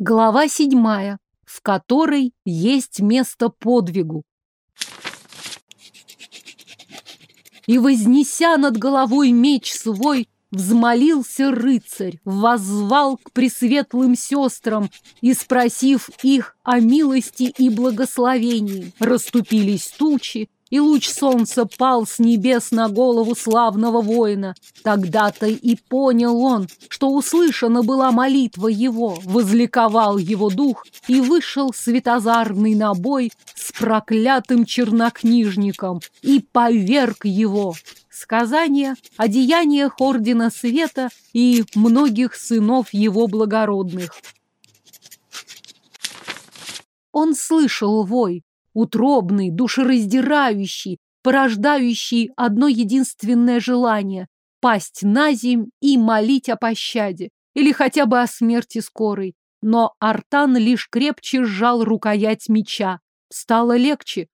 Глава седьмая, в которой есть место подвигу. И, вознеся над головой меч свой, взмолился рыцарь, воззвал к пресветлым сестрам и, спросив их о милости и благословении, расступились тучи, и луч солнца пал с небес на голову славного воина. Тогда-то и понял он, что услышана была молитва его, возликовал его дух и вышел светозарный на бой с проклятым чернокнижником и поверг его. Сказание о деяниях Ордена Света и многих сынов его благородных. Он слышал вой, утробный, душераздирающий, порождающий одно единственное желание – пасть на земь и молить о пощаде, или хотя бы о смерти скорой. Но Артан лишь крепче сжал рукоять меча. Стало легче.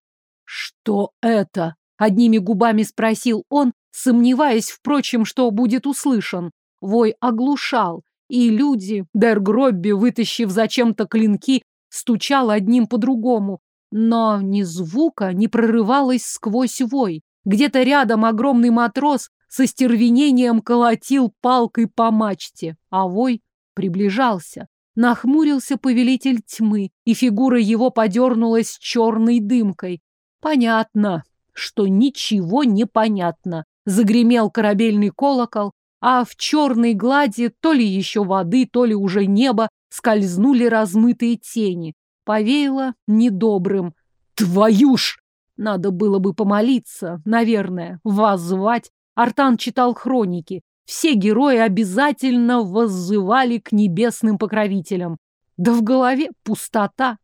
«Что это?» – одними губами спросил он, сомневаясь, впрочем, что будет услышан. Вой оглушал, и люди, Дергробби, вытащив зачем-то клинки, стучал одним по другому, но ни звука не прорывалось сквозь вой. Где-то рядом огромный матрос со стервенением колотил палкой по мачте, а вой приближался. Нахмурился повелитель тьмы, и фигура его подернулась черной дымкой. Понятно, что ничего не понятно. Загремел корабельный колокол, а в черной глади то ли еще воды, то ли уже небо скользнули размытые тени повеяло недобрым. Твою ж! Надо было бы помолиться, наверное, воззвать. Артан читал хроники. Все герои обязательно воззывали к небесным покровителям. Да в голове пустота.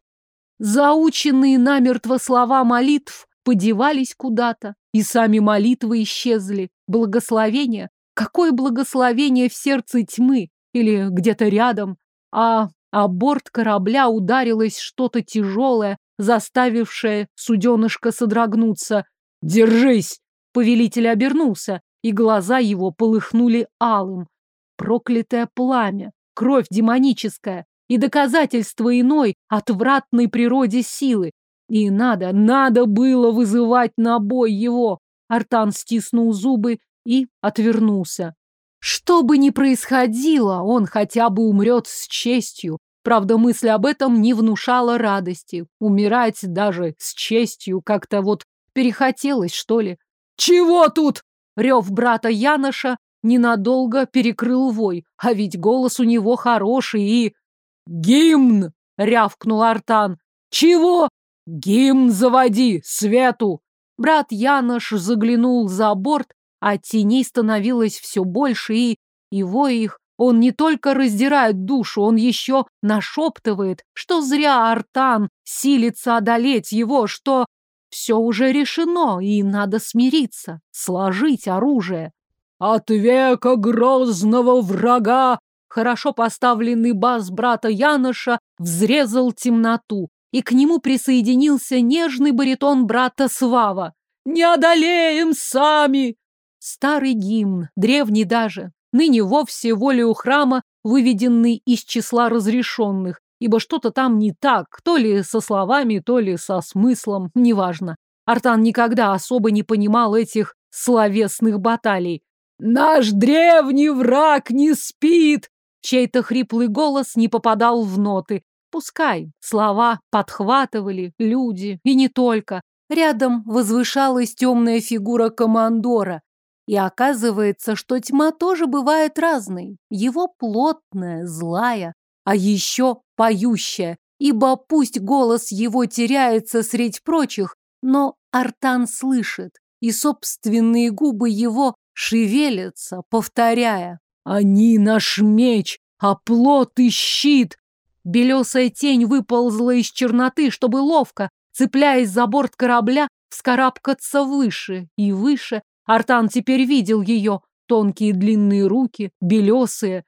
Заученные намертво слова молитв подевались куда-то, и сами молитвы исчезли. Благословение? Какое благословение в сердце тьмы? Или где-то рядом? А а борт корабля ударилось что-то тяжелое, заставившее суденышко содрогнуться. «Держись!» Повелитель обернулся, и глаза его полыхнули алым. Проклятое пламя, кровь демоническая и доказательство иной, отвратной природе силы. И надо, надо было вызывать на бой его. Артан стиснул зубы и отвернулся. Что бы ни происходило, он хотя бы умрет с честью. Правда, мысль об этом не внушала радости. Умирать даже с честью как-то вот перехотелось, что ли. «Чего тут?» Рев брата Яноша ненадолго перекрыл вой, а ведь голос у него хороший и... «Гимн!» — рявкнул Артан. «Чего?» «Гимн заводи, Свету!» Брат Янош заглянул за борт а теней становилось все больше, и его их он не только раздирает душу, он еще нашептывает, что зря Артан силится одолеть его, что все уже решено, и надо смириться, сложить оружие. От века грозного врага хорошо поставленный бас брата Яноша взрезал темноту, и к нему присоединился нежный баритон брата Свава. «Не одолеем сами! Старый гимн, древний даже, ныне вовсе волею храма, выведенный из числа разрешенных, ибо что-то там не так, то ли со словами, то ли со смыслом, неважно. Артан никогда особо не понимал этих словесных баталий. «Наш древний враг не спит!» Чей-то хриплый голос не попадал в ноты. Пускай слова подхватывали люди, и не только. Рядом возвышалась темная фигура командора, и оказывается, что тьма тоже бывает разной. Его плотная, злая, а еще поющая. Ибо пусть голос его теряется средь прочих, но Артан слышит, и собственные губы его шевелятся, повторяя «Они наш меч, а плот и щит!» Белесая тень выползла из черноты, чтобы ловко, цепляясь за борт корабля, вскарабкаться выше и выше, Артан теперь видел ее. Тонкие длинные руки, белесые,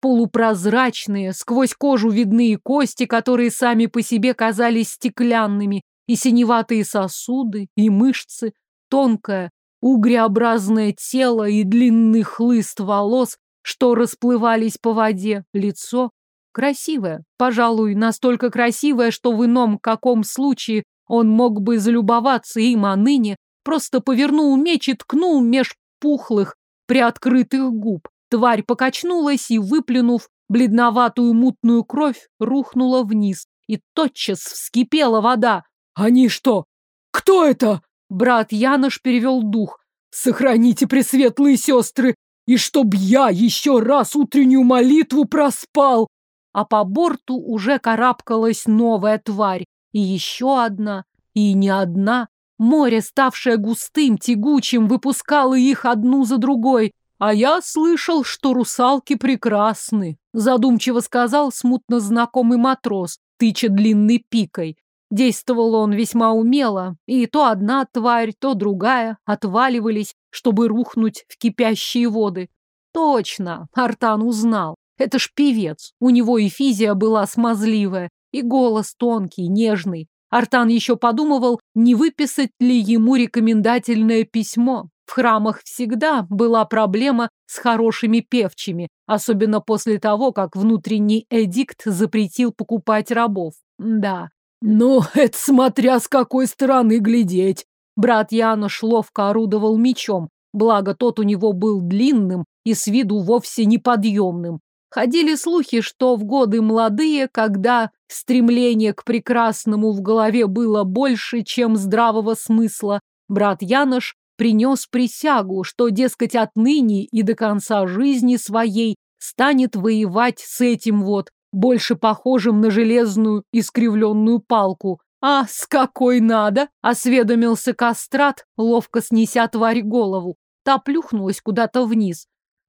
полупрозрачные, сквозь кожу видны кости, которые сами по себе казались стеклянными, и синеватые сосуды, и мышцы, тонкое, угреобразное тело и длинный хлыст волос, что расплывались по воде, лицо. Красивая. Пожалуй, настолько красивая, что в ином каком случае он мог бы залюбоваться им, а ныне просто повернул меч и ткнул меж пухлых, приоткрытых губ. Тварь покачнулась и, выплюнув бледноватую мутную кровь, рухнула вниз. И тотчас вскипела вода. «Они что? Кто это?» Брат Янош перевел дух. «Сохраните, пресветлые сестры, и чтоб я еще раз утреннюю молитву проспал!» А по борту уже карабкалась новая тварь. И еще одна, и не одна. Море, ставшее густым, тягучим, выпускало их одну за другой. А я слышал, что русалки прекрасны, задумчиво сказал смутно знакомый матрос, тыча длинной пикой. Действовал он весьма умело, и то одна тварь, то другая отваливались, чтобы рухнуть в кипящие воды. Точно, Артан узнал. Это ж певец. У него и физия была смазливая, и голос тонкий, нежный. Артан еще подумывал, не выписать ли ему рекомендательное письмо. В храмах всегда была проблема с хорошими певчими, особенно после того, как внутренний эдикт запретил покупать рабов. Да, «Ну, это смотря с какой стороны глядеть!» Брат Янош ловко орудовал мечом, благо тот у него был длинным и с виду вовсе неподъемным. Ходили слухи, что в годы молодые, когда стремление к прекрасному в голове было больше, чем здравого смысла, брат Янош принес присягу, что, дескать, отныне и до конца жизни своей станет воевать с этим вот, больше похожим на железную искривленную палку. «А с какой надо?» — осведомился кастрат, ловко снеся тварь голову. Та плюхнулась куда-то вниз.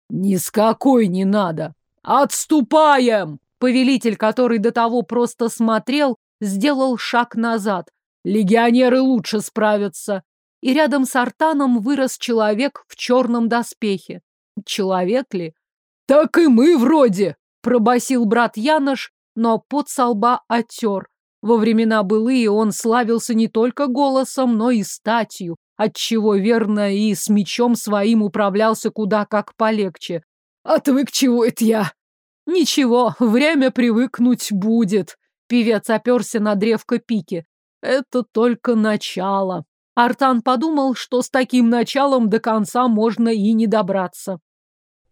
«Ни с какой не надо! Отступаем!» Повелитель, который до того просто смотрел, сделал шаг назад. «Легионеры лучше справятся!» И рядом с Артаном вырос человек в черном доспехе. Человек ли? «Так и мы вроде!» Пробасил брат Янош, но под со лба оттер. Во времена былые он славился не только голосом, но и статью, отчего верно и с мечом своим управлялся куда как полегче. А ты к чего это я? Ничего, время привыкнуть будет. Певец оперся на древко пики. Это только начало. Артан подумал, что с таким началом до конца можно и не добраться.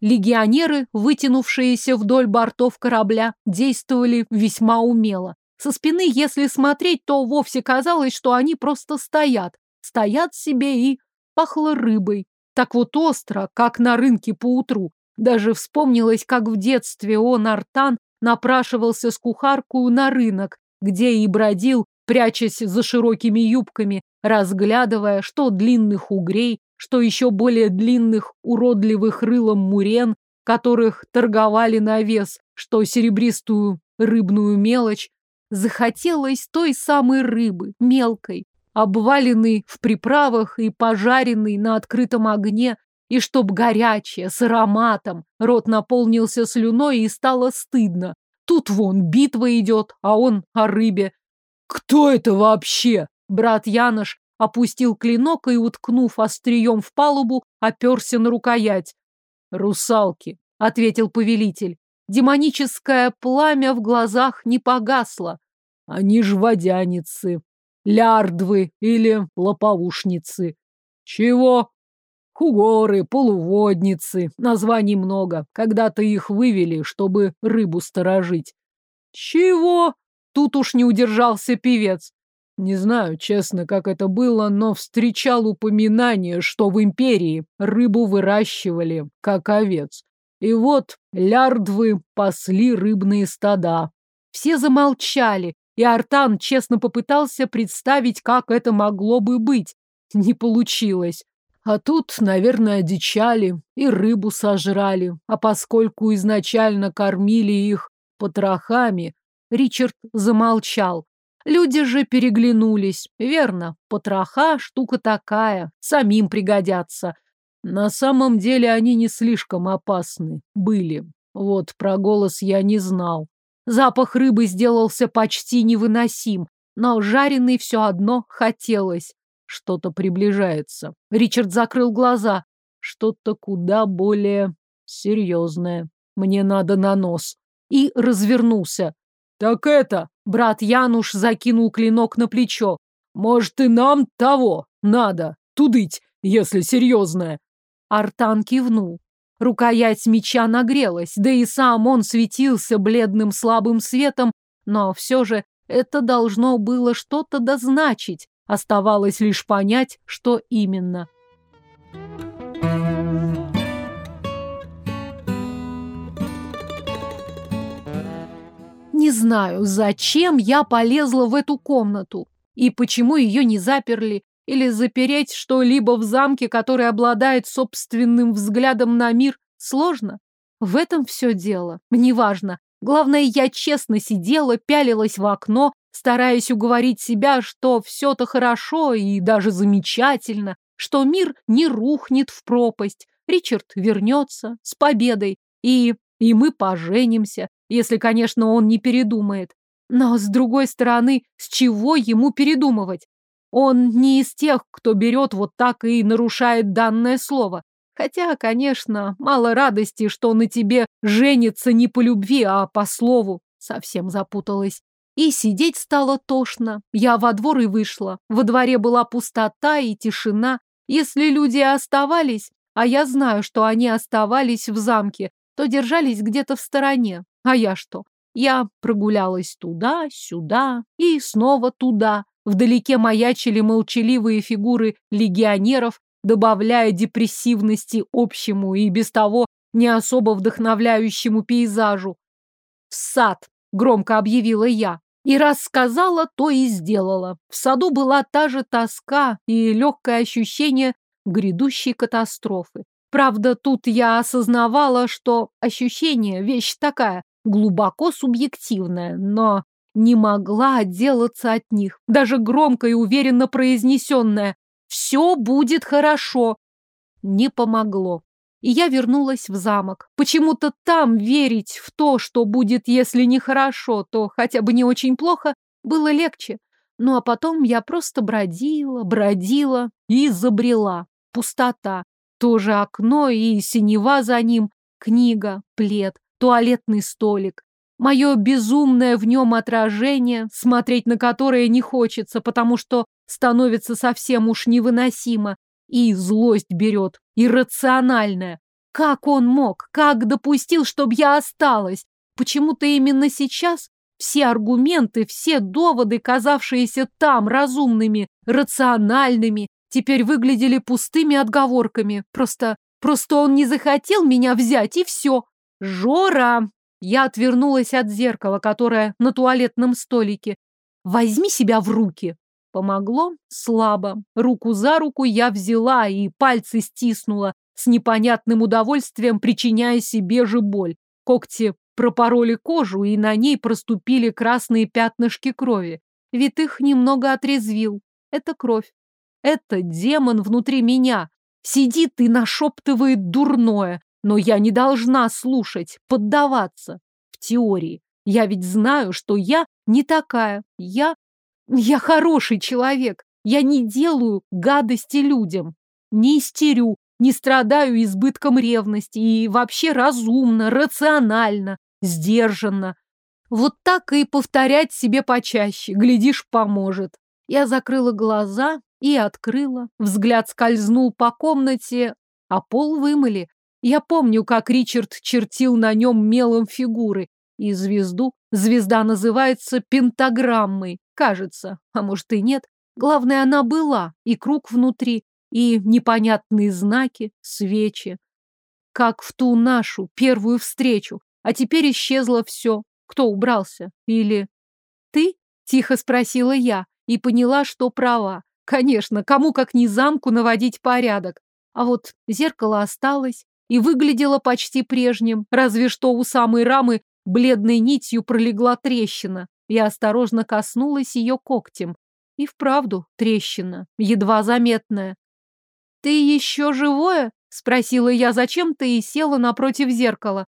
Легионеры, вытянувшиеся вдоль бортов корабля, действовали весьма умело. Со спины, если смотреть, то вовсе казалось, что они просто стоят. Стоят себе и пахло рыбой. Так вот остро, как на рынке поутру. Даже вспомнилось, как в детстве он, Артан, напрашивался с кухарку на рынок, где и бродил, прячась за широкими юбками, разглядывая, что длинных угрей, что еще более длинных, уродливых рылом мурен, которых торговали на вес, что серебристую рыбную мелочь. Захотелось той самой рыбы, мелкой, обваленной в приправах и пожаренной на открытом огне, и чтоб горячая, с ароматом. Рот наполнился слюной и стало стыдно. Тут вон битва идет, а он о рыбе. «Кто это вообще?» Брат Янош опустил клинок и, уткнув острием в палубу, оперся на рукоять. «Русалки», — ответил повелитель. Демоническое пламя в глазах не погасло. «Они ж водяницы, лярдвы или лоповушницы». «Чего?» Хугоры, полуводницы, названий много. Когда-то их вывели, чтобы рыбу сторожить. Чего? Тут уж не удержался певец. Не знаю, честно, как это было, но встречал упоминание, что в империи рыбу выращивали, как овец. И вот лярдвы пасли рыбные стада. Все замолчали, и Артан честно попытался представить, как это могло бы быть. Не получилось. А тут, наверное, одичали и рыбу сожрали. А поскольку изначально кормили их потрохами, Ричард замолчал. Люди же переглянулись. Верно, потроха штука такая, самим пригодятся. На самом деле они не слишком опасны. Были. Вот про голос я не знал. Запах рыбы сделался почти невыносим, но жареный все одно хотелось. Что-то приближается. Ричард закрыл глаза. Что-то куда более серьезное. Мне надо на нос. и развернулся. «Так это...» — брат Януш закинул клинок на плечо. «Может, и нам того надо, тудыть, если серьезное». Артан кивнул. Рукоять меча нагрелась, да и сам он светился бледным слабым светом, но все же это должно было что-то дозначить. Оставалось лишь понять, что именно. Не знаю, зачем я полезла в эту комнату и почему ее не заперли, или запереть что-либо в замке, который обладает собственным взглядом на мир, сложно. В этом все дело. Неважно. Главное, я честно сидела, пялилась в окно, стараясь уговорить себя, что все-то хорошо и даже замечательно, что мир не рухнет в пропасть, Ричард вернется с победой, и, и мы поженимся, если, конечно, он не передумает. Но, с другой стороны, с чего ему передумывать? Он не из тех, кто берет вот так и нарушает данное слово. Хотя, конечно, мало радости, что на тебе женится не по любви, а по слову. Совсем запуталась. И сидеть стало тошно. Я во двор и вышла. Во дворе была пустота и тишина. Если люди оставались, а я знаю, что они оставались в замке, то держались где-то в стороне. А я что? Я прогулялась туда, сюда и снова туда. Вдалеке маячили молчаливые фигуры легионеров, добавляя депрессивности общему и без того не особо вдохновляющему пейзажу. «В сад!» — громко объявила я. И раз сказала, то и сделала. В саду была та же тоска и легкое ощущение грядущей катастрофы. Правда, тут я осознавала, что ощущение – вещь такая, глубоко субъективная, но не могла отделаться от них. Даже громко и уверенно произнесенное «Все будет хорошо» не помогло. И я вернулась в замок. Почему-то там верить в то, что будет, если не хорошо, то хотя бы не очень плохо, было легче. Ну а потом я просто бродила, бродила и забрела. Пустота. Тоже окно и синева за ним, книга, плед, туалетный столик. Мое безумное в нем отражение, смотреть на которое не хочется, потому что становится совсем уж невыносимо. И злость берет, иррациональная. Как он мог? Как допустил, чтобы я осталась? Почему-то именно сейчас все аргументы, все доводы, казавшиеся там разумными, рациональными, теперь выглядели пустыми отговорками. Просто, просто он не захотел меня взять, и все. Жора! Я отвернулась от зеркала, которое на туалетном столике. Возьми себя в руки. Помогло слабо. Руку за руку я взяла и пальцы стиснула, с непонятным удовольствием причиняя себе же боль. Когти пропороли кожу, и на ней проступили красные пятнышки крови. Витых немного отрезвил. Это кровь. Это демон внутри меня. Сидит и нашептывает дурное. Но я не должна слушать, поддаваться. В теории. Я ведь знаю, что я не такая. Я я хороший человек. Я не делаю гадости людям. Не истерю, не страдаю избытком ревности и вообще разумно, рационально, сдержанно. Вот так и повторять себе почаще, глядишь, поможет. Я закрыла глаза и открыла. Взгляд скользнул по комнате, а пол вымыли. Я помню, как Ричард чертил на нем мелом фигуры и звезду. Звезда называется пентаграммой. Кажется, а может и нет. Главное, она была, и круг внутри, и непонятные знаки, свечи. Как в ту нашу первую встречу. А теперь исчезло все. Кто убрался? Или... Ты? Тихо спросила я и поняла, что права. Конечно, кому как не замку наводить порядок. А вот зеркало осталось и выглядело почти прежним, разве что у самой рамы бледной нитью пролегла трещина. Я осторожно коснулась ее когтем. И вправду трещина, едва заметная. «Ты еще живое?» — спросила я зачем ты и села напротив зеркала.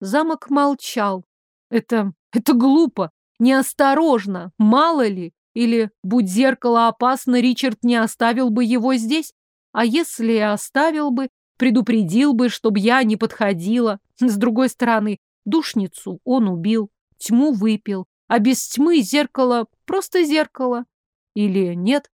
Замок молчал. Это... это глупо, неосторожно, мало ли. Или, будь зеркало опасно, Ричард не оставил бы его здесь. А если оставил бы, предупредил бы, чтобы я не подходила. С другой стороны, Душницу он убил, тьму выпил, а без тьмы зеркало просто зеркало. Или нет?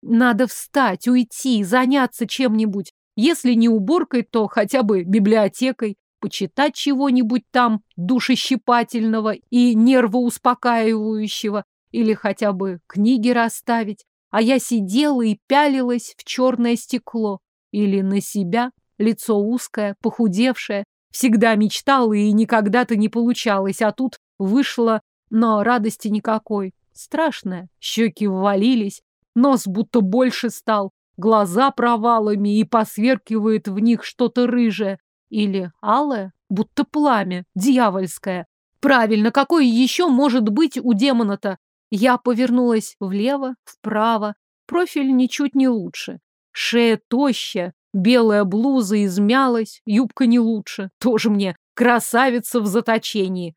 Надо встать, уйти, заняться чем-нибудь. Если не уборкой, то хотя бы библиотекой, почитать чего-нибудь там душещипательного и нервоуспокаивающего, или хотя бы книги расставить. А я сидела и пялилась в черное стекло. Или на себя, лицо узкое, похудевшее. Всегда мечтала и никогда-то не получалось, а тут вышло, но радости никакой. Страшное. Щеки ввалились, нос будто больше стал, глаза провалами и посверкивает в них что-то рыжее. Или алое, будто пламя, дьявольское. Правильно, какое еще может быть у демона-то? Я повернулась влево, вправо. Профиль ничуть не лучше. Шея тощая, белая блуза измялась, юбка не лучше. Тоже мне красавица в заточении.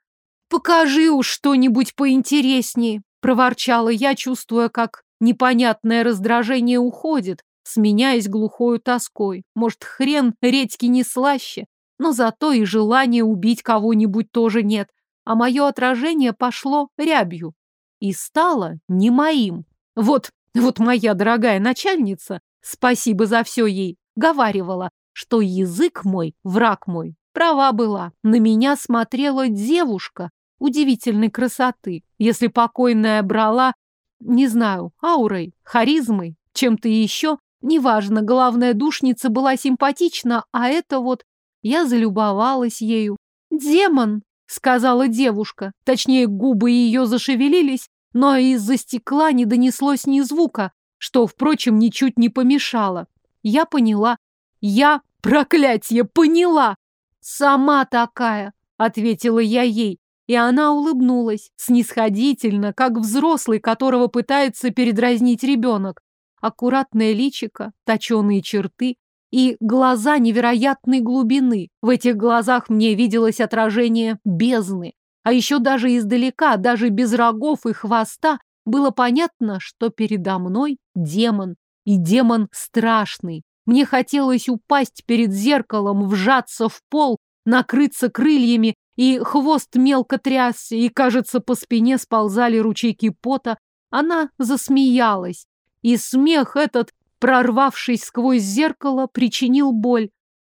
«Покажи уж что-нибудь поинтереснее», — проворчала я, чувствуя, как непонятное раздражение уходит, сменяясь глухою тоской. Может, хрен редьки не слаще, но зато и желания убить кого-нибудь тоже нет, а мое отражение пошло рябью и стало не моим. Вот, вот моя дорогая начальница, спасибо за все ей, говаривала, что язык мой, враг мой. Права была, на меня смотрела девушка удивительной красоты. Если покойная брала, не знаю, аурой, харизмой, чем-то еще, неважно, главная душница была симпатична, а это вот я залюбовалась ею. «Демон!» — сказала девушка. Точнее, губы ее зашевелились, но из-за стекла не донеслось ни звука, что, впрочем, ничуть не помешало. Я поняла. Я, проклятие, поняла! Сама такая, ответила я ей. И она улыбнулась, снисходительно, как взрослый, которого пытается передразнить ребенок. Аккуратное личико, точеные черты и глаза невероятной глубины. В этих глазах мне виделось отражение бездны. А еще даже издалека, даже без рогов и хвоста, было понятно, что передо мной демон. И демон страшный. Мне хотелось упасть перед зеркалом, вжаться в пол, накрыться крыльями, и хвост мелко трясся, и, кажется, по спине сползали ручейки пота. Она засмеялась, и смех этот, прорвавшись сквозь зеркало, причинил боль.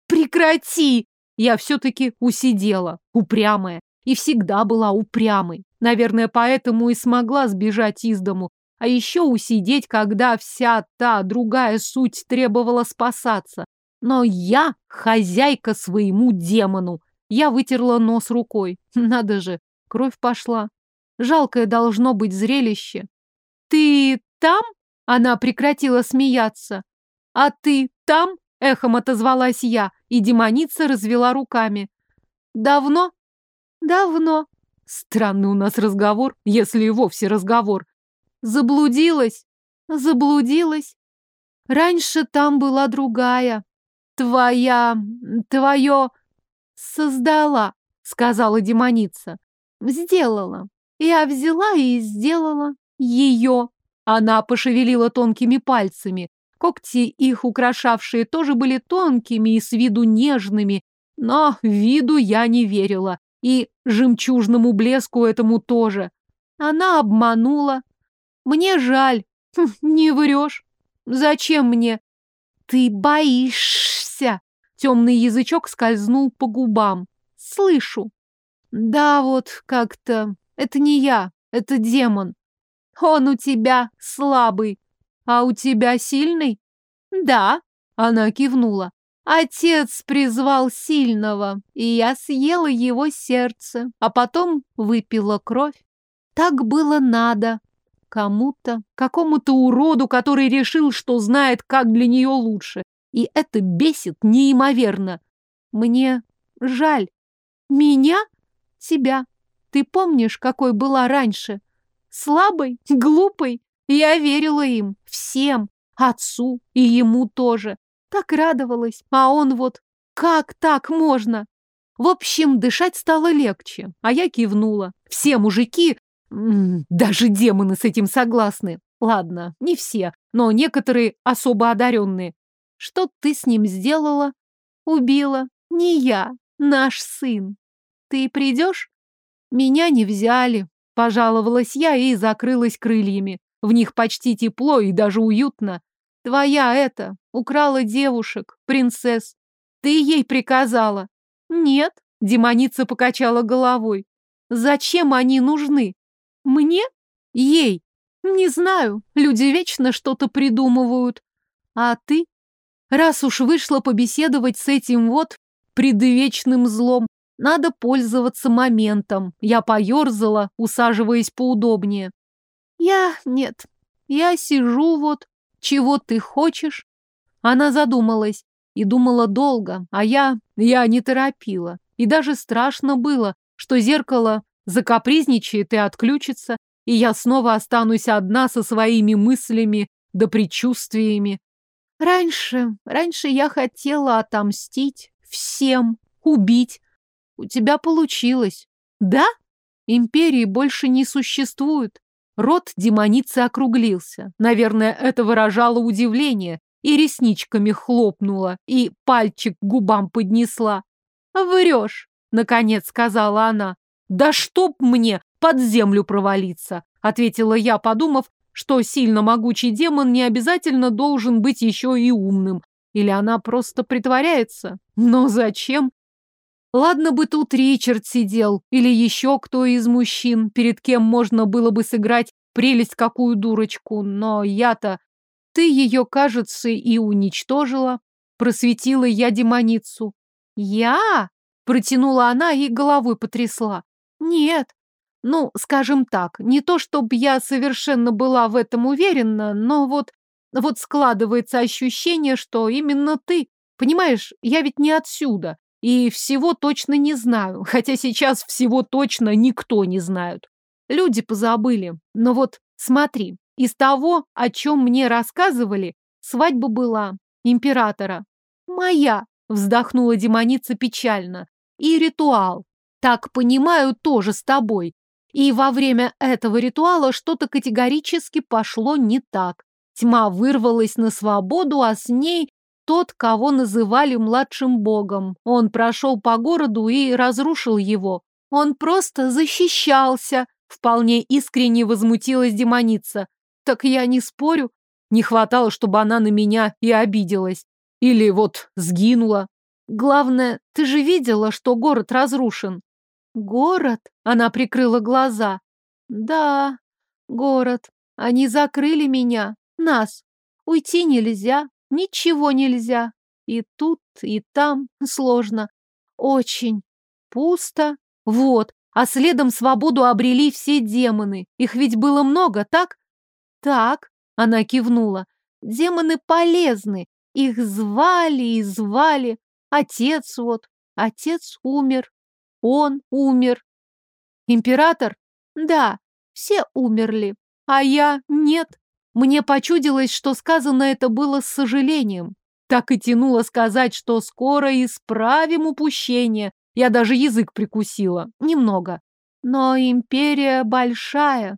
«Прекрати!» Я все-таки усидела, упрямая и всегда была упрямой. Наверное, поэтому и смогла сбежать из дому, а еще усидеть, когда вся та другая суть требовала спасаться. Но я хозяйка своему демону. Я вытерла нос рукой. Надо же, кровь пошла. Жалкое должно быть зрелище. «Ты там?» Она прекратила смеяться. «А ты там?» Эхом отозвалась я, и демоница развела руками. «Давно?» Давно. Странный у нас разговор, если и вовсе разговор. Заблудилась? Заблудилась. Раньше там была другая. Твоя... твое... Создала, сказала демоница. Сделала. Я взяла и сделала ее. Она пошевелила тонкими пальцами. Когти, их украшавшие, тоже были тонкими и с виду нежными, но виду я не верила. И жемчужному блеску этому тоже. Она обманула. Мне жаль. Хм, не врешь. Зачем мне? Ты боишься. Темный язычок скользнул по губам. Слышу. Да вот как-то. Это не я, это демон. Он у тебя слабый. А у тебя сильный? Да. Она кивнула. Отец призвал сильного, и я съела его сердце, а потом выпила кровь. Так было надо. Кому-то, какому-то уроду, который решил, что знает, как для нее лучше. И это бесит неимоверно. Мне жаль. Меня? Тебя. Ты помнишь, какой была раньше? Слабой? Глупой? Я верила им. Всем. Отцу и ему тоже. Так радовалась, а он вот... Как так можно? В общем, дышать стало легче, а я кивнула. Все мужики, даже демоны с этим согласны. Ладно, не все, но некоторые особо одаренные. Что ты с ним сделала? Убила. Не я, наш сын. ты придешь? Меня не взяли, пожаловалась я и закрылась крыльями. В них почти тепло и даже уютно. Твоя это, украла девушек, принцесс. Ты ей приказала? Нет, демоница покачала головой. Зачем они нужны? Мне? Ей? Не знаю, люди вечно что-то придумывают. А ты? Раз уж вышла побеседовать с этим вот предвечным злом, надо пользоваться моментом. Я поерзала, усаживаясь поудобнее. Я... нет. Я сижу вот. Чего ты хочешь? Она задумалась. И думала долго, а я... я не торопила. И даже страшно было, что зеркало закапризничает и отключится, и я снова останусь одна со своими мыслями да предчувствиями. Раньше, раньше я хотела отомстить всем, убить. У тебя получилось. Да? Империи больше не существует. Рот демоницы округлился. Наверное, это выражало удивление. И ресничками хлопнула, и пальчик к губам поднесла. «Врешь», — наконец сказала она. «Да чтоб мне под землю провалиться», — ответила я, подумав, что сильно могучий демон не обязательно должен быть еще и умным. Или она просто притворяется? Но зачем? Ладно бы тут Ричард сидел, или еще кто из мужчин, перед кем можно было бы сыграть прелесть какую дурочку, но я-то... Ты ее, кажется, и уничтожила. Просветила я демоницу. Я? Протянула она и головой потрясла. Нет, ну, скажем так, не то чтобы я совершенно была в этом уверена, но вот, вот складывается ощущение, что именно ты. Понимаешь, я ведь не отсюда, и всего точно не знаю, хотя сейчас всего точно никто не знает. Люди позабыли, но вот смотри, из того, о чем мне рассказывали, свадьба была императора. Моя, вздохнула демоница печально. И ритуал. Так понимаю, тоже с тобой. И во время этого ритуала что-то категорически пошло не так. Тьма вырвалась на свободу, а с ней тот, кого называли младшим богом. Он прошел по городу и разрушил его. Он просто защищался, вполне искренне возмутилась демоница. Так я не спорю. Не хватало, чтобы она на меня и обиделась. Или вот сгинула. Главное, ты же видела, что город разрушен. Город? Она прикрыла глаза. Да, город. Они закрыли меня, нас. Уйти нельзя, ничего нельзя. И тут, и там сложно. Очень. Пусто. Вот. А следом свободу обрели все демоны. Их ведь было много, так? Так. Она кивнула. Демоны полезны. Их звали и звали. Отец вот. Отец умер. Он умер. Император? Да, все умерли. А я нет. Мне почудилось, что сказано это было с сожалением. Так и тянуло сказать, что скоро исправим упущение. Я даже язык прикусила. Немного. Но империя большая.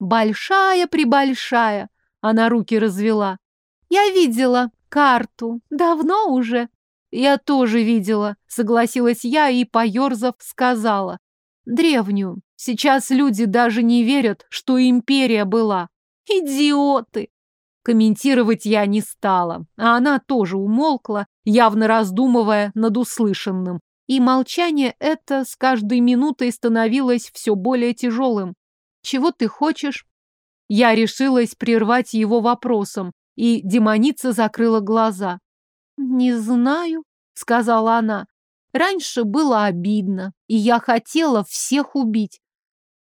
Большая-пребольшая. Она руки развела. Я видела карту. Давно уже. Я тоже видела, согласилась я и, поерзав, сказала. Древнюю. Сейчас люди даже не верят, что империя была. Идиоты! Комментировать я не стала, а она тоже умолкла, явно раздумывая над услышанным. И молчание это с каждой минутой становилось все более тяжелым. «Чего ты хочешь?» Я решилась прервать его вопросом, и демоница закрыла глаза. «Не знаю», — сказала она. «Раньше было обидно, и я хотела всех убить.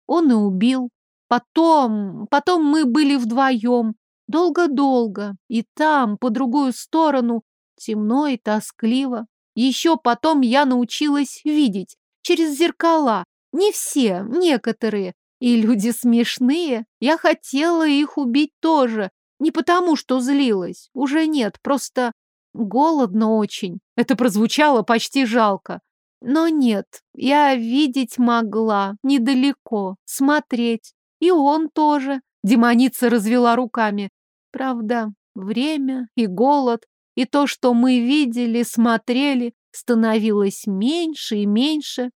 Он и убил. Потом, потом мы были вдвоем. Долго-долго. И там, по другую сторону, темно и тоскливо. Еще потом я научилась видеть. Через зеркала. Не все, некоторые. И люди смешные. Я хотела их убить тоже. Не потому, что злилась. Уже нет, просто Голодно очень. Это прозвучало почти жалко. Но нет, я видеть могла, недалеко, смотреть. И он тоже. Демоница развела руками. Правда, время и голод, и то, что мы видели, смотрели, становилось меньше и меньше.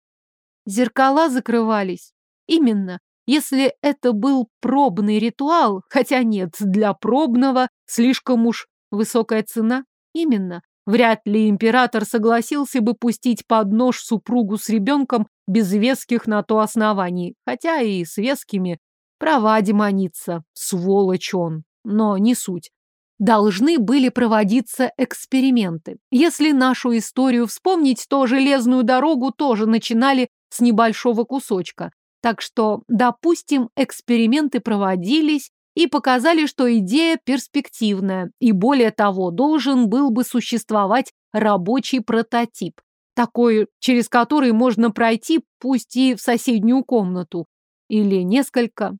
Зеркала закрывались. Именно. Если это был пробный ритуал, хотя нет, для пробного слишком уж высокая цена. Именно. Вряд ли император согласился бы пустить под нож супругу с ребенком без веских на то оснований, хотя и с вескими. Права демоница, сволочь он, но не суть. Должны были проводиться эксперименты. Если нашу историю вспомнить, то железную дорогу тоже начинали с небольшого кусочка. Так что, допустим, эксперименты проводились, и показали, что идея перспективная, и более того, должен был бы существовать рабочий прототип, такой, через который можно пройти, пусть и в соседнюю комнату, или несколько.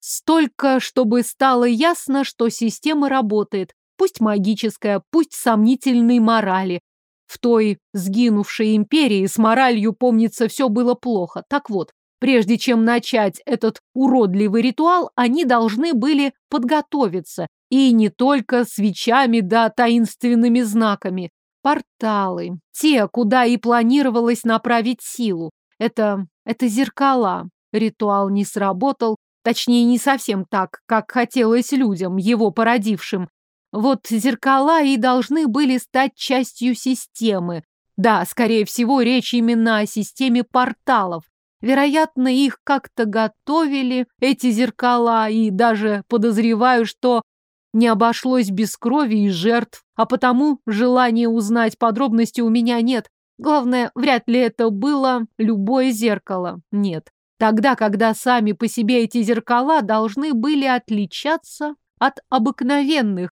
Столько, чтобы стало ясно, что система работает, пусть магическая, пусть сомнительной морали. В той сгинувшей империи с моралью, помнится, все было плохо. Так вот, Прежде чем начать этот уродливый ритуал, они должны были подготовиться. И не только свечами да таинственными знаками. Порталы. Те, куда и планировалось направить силу. Это... это зеркала. Ритуал не сработал. Точнее, не совсем так, как хотелось людям, его породившим. Вот зеркала и должны были стать частью системы. Да, скорее всего, речь именно о системе порталов. Вероятно, их как-то готовили, эти зеркала, и даже подозреваю, что не обошлось без крови и жертв, а потому желания узнать подробности у меня нет. Главное, вряд ли это было любое зеркало. Нет. Тогда, когда сами по себе эти зеркала должны были отличаться от обыкновенных.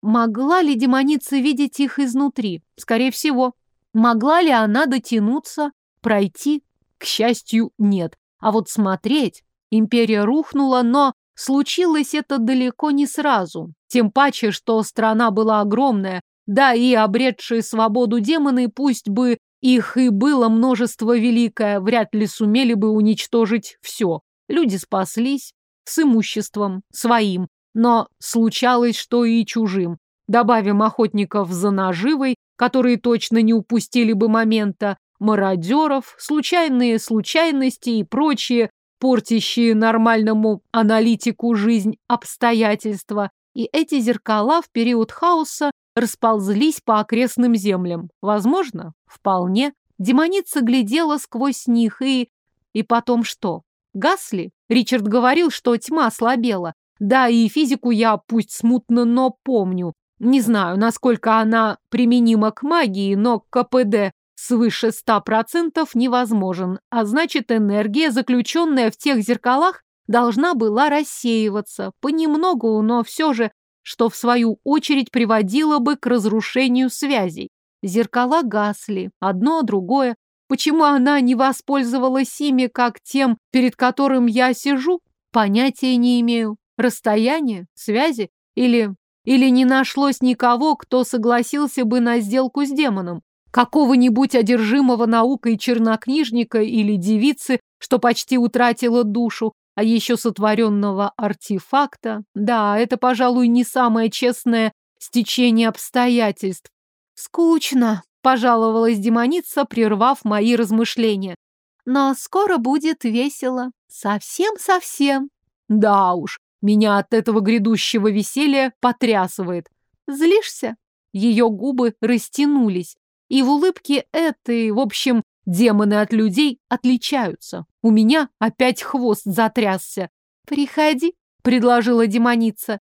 Могла ли демоница видеть их изнутри? Скорее всего. Могла ли она дотянуться, пройти? К счастью, нет. А вот смотреть... Империя рухнула, но случилось это далеко не сразу. Тем паче, что страна была огромная, да и обретшие свободу демоны, пусть бы их и было множество великое, вряд ли сумели бы уничтожить все. Люди спаслись с имуществом, своим, но случалось, что и чужим. Добавим охотников за наживой, которые точно не упустили бы момента, мародеров, случайные случайности и прочие, портящие нормальному аналитику жизнь обстоятельства. И эти зеркала в период хаоса расползлись по окрестным землям. Возможно? Вполне. Демоница глядела сквозь них и... И потом что? Гасли? Ричард говорил, что тьма слабела. Да, и физику я, пусть смутно, но помню. Не знаю, насколько она применима к магии, но КПД свыше 100% невозможен, а значит энергия, заключенная в тех зеркалах, должна была рассеиваться, понемногу, но все же, что в свою очередь приводило бы к разрушению связей. Зеркала гасли, одно, другое. Почему она не воспользовалась ими, как тем, перед которым я сижу, понятия не имею. Расстояние, связи или... Или не нашлось никого, кто согласился бы на сделку с демоном какого-нибудь одержимого наукой чернокнижника или девицы, что почти утратила душу, а еще сотворенного артефакта. Да, это, пожалуй, не самое честное стечение обстоятельств. Скучно, пожаловалась демоница, прервав мои размышления. Но скоро будет весело. Совсем-совсем. Да уж, меня от этого грядущего веселья потрясывает. Злишься? Ее губы растянулись. И в улыбке этой, в общем, демоны от людей отличаются. У меня опять хвост затрясся. «Приходи», — предложила демоница.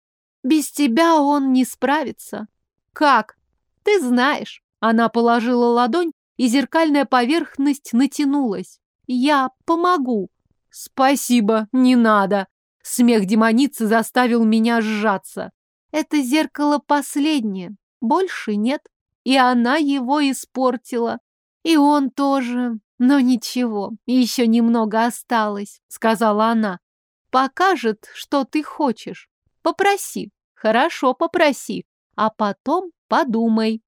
«Без тебя он не справится». «Как?» «Ты знаешь». Она положила ладонь, и зеркальная поверхность натянулась. «Я помогу». «Спасибо, не надо». Смех демоницы заставил меня сжаться. «Это зеркало последнее. Больше нет» и она его испортила. И он тоже. Но ничего, еще немного осталось, сказала она. Покажет, что ты хочешь. Попроси. Хорошо, попроси. А потом подумай.